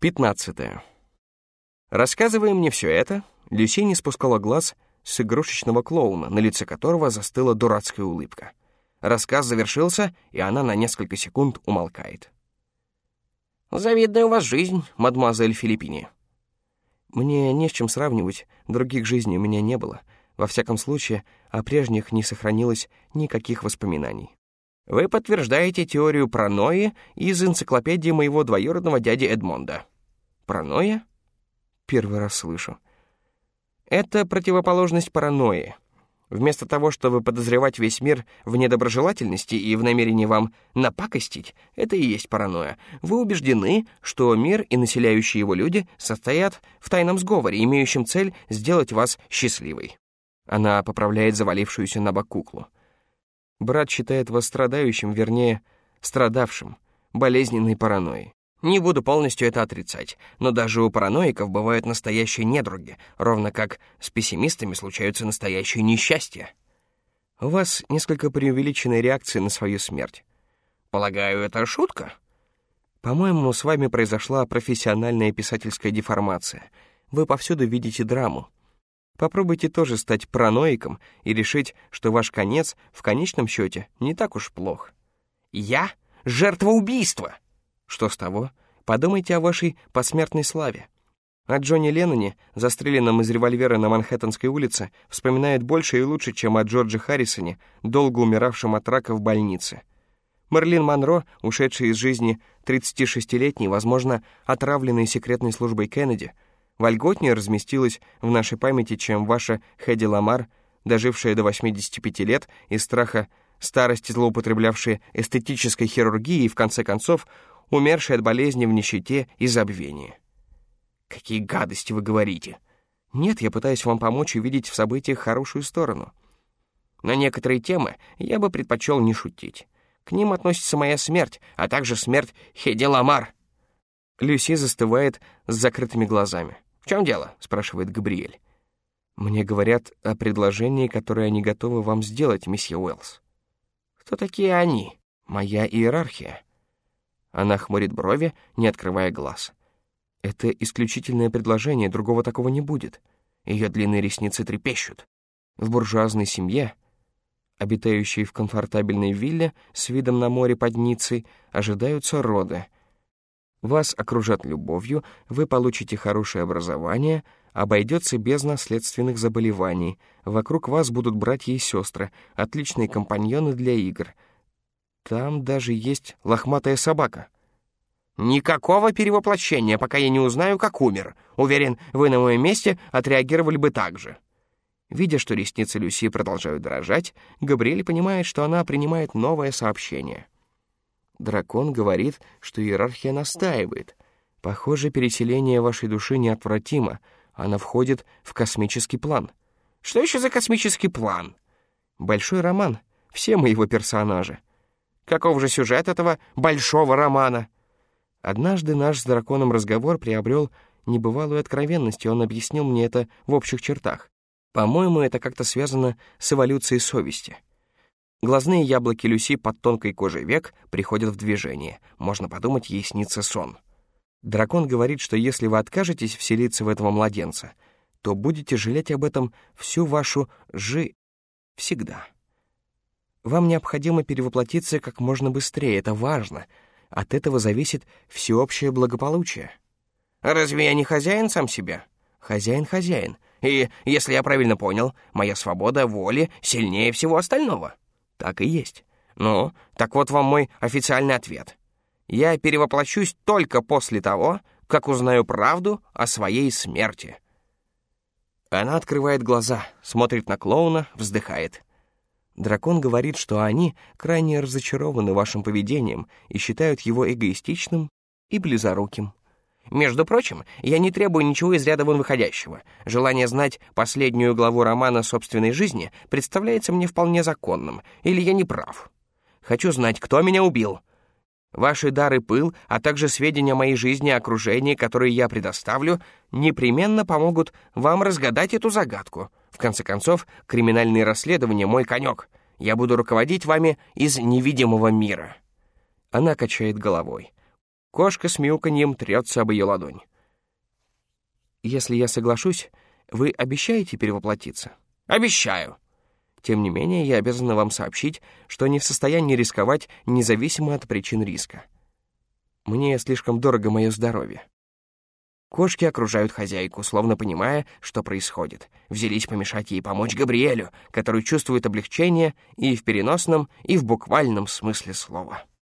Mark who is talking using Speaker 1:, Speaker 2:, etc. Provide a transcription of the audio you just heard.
Speaker 1: 15. Рассказывая мне все это, Люси не спускала глаз с игрушечного клоуна, на лице которого застыла дурацкая улыбка. Рассказ завершился, и она на несколько секунд умолкает. «Завидная у вас жизнь, мадемуазель Филиппини». Мне не с чем сравнивать, других жизней у меня не было. Во всяком случае, о прежних не сохранилось никаких воспоминаний. Вы подтверждаете теорию паранойи из энциклопедии моего двоюродного дяди Эдмонда. Паранойя? Первый раз слышу. Это противоположность паранойи. Вместо того, чтобы подозревать весь мир в недоброжелательности и в намерении вам напакостить, это и есть паранойя. Вы убеждены, что мир и населяющие его люди состоят в тайном сговоре, имеющем цель сделать вас счастливой. Она поправляет завалившуюся на бок куклу. Брат считает вас страдающим, вернее, страдавшим, болезненной паранойей. Не буду полностью это отрицать, но даже у параноиков бывают настоящие недруги, ровно как с пессимистами случаются настоящие несчастья. У вас несколько преувеличенная реакция на свою смерть. Полагаю, это шутка? По-моему, с вами произошла профессиональная писательская деформация. Вы повсюду видите драму. Попробуйте тоже стать параноиком и решить, что ваш конец в конечном счете не так уж плох. Я — жертва убийства! Что с того? Подумайте о вашей посмертной славе. О Джонни Ленноне, застреленном из револьвера на Манхэттенской улице, вспоминает больше и лучше, чем о Джорджи Харрисоне, долго умиравшем от рака в больнице. Мерлин Монро, ушедший из жизни 36-летней, возможно, отравленной секретной службой Кеннеди, вольготнее разместилась в нашей памяти, чем ваша Хэдди Ламар, дожившая до 85 лет из страха старости, злоупотреблявшая эстетической хирургией и, в конце концов, умерший от болезни в нищете и забвении. Какие гадости вы говорите. Нет, я пытаюсь вам помочь увидеть в событиях хорошую сторону. На некоторые темы я бы предпочел не шутить. К ним относится моя смерть, а также смерть Хеди Ламар. Люси застывает с закрытыми глазами. «В чем дело?» — спрашивает Габриэль. «Мне говорят о предложении, которое они готовы вам сделать, месье Уэллс». «Кто такие они?» «Моя иерархия». Она хмурит брови, не открывая глаз. Это исключительное предложение, другого такого не будет. Ее длинные ресницы трепещут. В буржуазной семье, обитающей в комфортабельной вилле с видом на море под Ниццей, ожидаются роды. Вас окружат любовью, вы получите хорошее образование, обойдется без наследственных заболеваний, вокруг вас будут братья и сестры, отличные компаньоны для игр — там даже есть лохматая собака. Никакого перевоплощения, пока я не узнаю, как умер. Уверен, вы на моем месте отреагировали бы так же. Видя, что ресницы Люси продолжают дрожать, Габриэль понимает, что она принимает новое сообщение. Дракон говорит, что иерархия настаивает. Похоже, переселение вашей души неотвратимо. Она входит в космический план. Что еще за космический план? Большой роман. Все мы его персонажи. Каков же сюжет этого большого романа? Однажды наш с драконом разговор приобрел небывалую откровенность, и он объяснил мне это в общих чертах. По-моему, это как-то связано с эволюцией совести. Глазные яблоки Люси под тонкой кожей век приходят в движение. Можно подумать, ей снится сон. Дракон говорит, что если вы откажетесь вселиться в этого младенца, то будете жалеть об этом всю вашу жи... всегда. Вам необходимо перевоплотиться как можно быстрее, это важно. От этого зависит всеобщее благополучие. Разве я не хозяин сам себя? Хозяин хозяин. И, если я правильно понял, моя свобода воли сильнее всего остального. Так и есть. Ну, так вот вам мой официальный ответ. Я перевоплощусь только после того, как узнаю правду о своей смерти. Она открывает глаза, смотрит на клоуна, вздыхает. Дракон говорит, что они крайне разочарованы вашим поведением и считают его эгоистичным и близоруким. Между прочим, я не требую ничего из ряда вон выходящего. Желание знать последнюю главу романа собственной жизни представляется мне вполне законным, или я не прав. Хочу знать, кто меня убил. Ваши дары пыл, а также сведения о моей жизни и окружении, которые я предоставлю, непременно помогут вам разгадать эту загадку — в конце концов, криминальные расследования — мой конек. Я буду руководить вами из невидимого мира». Она качает головой. Кошка с мяуканьем трется об ее ладонь. «Если я соглашусь, вы обещаете перевоплотиться?» «Обещаю!» Тем не менее, я обязана вам сообщить, что не в состоянии рисковать независимо от причин риска. Мне слишком дорого мое здоровье. Кошки окружают хозяйку, словно понимая, что происходит. Взялись помешать ей помочь Габриэлю, который чувствует облегчение и в переносном, и в буквальном смысле слова.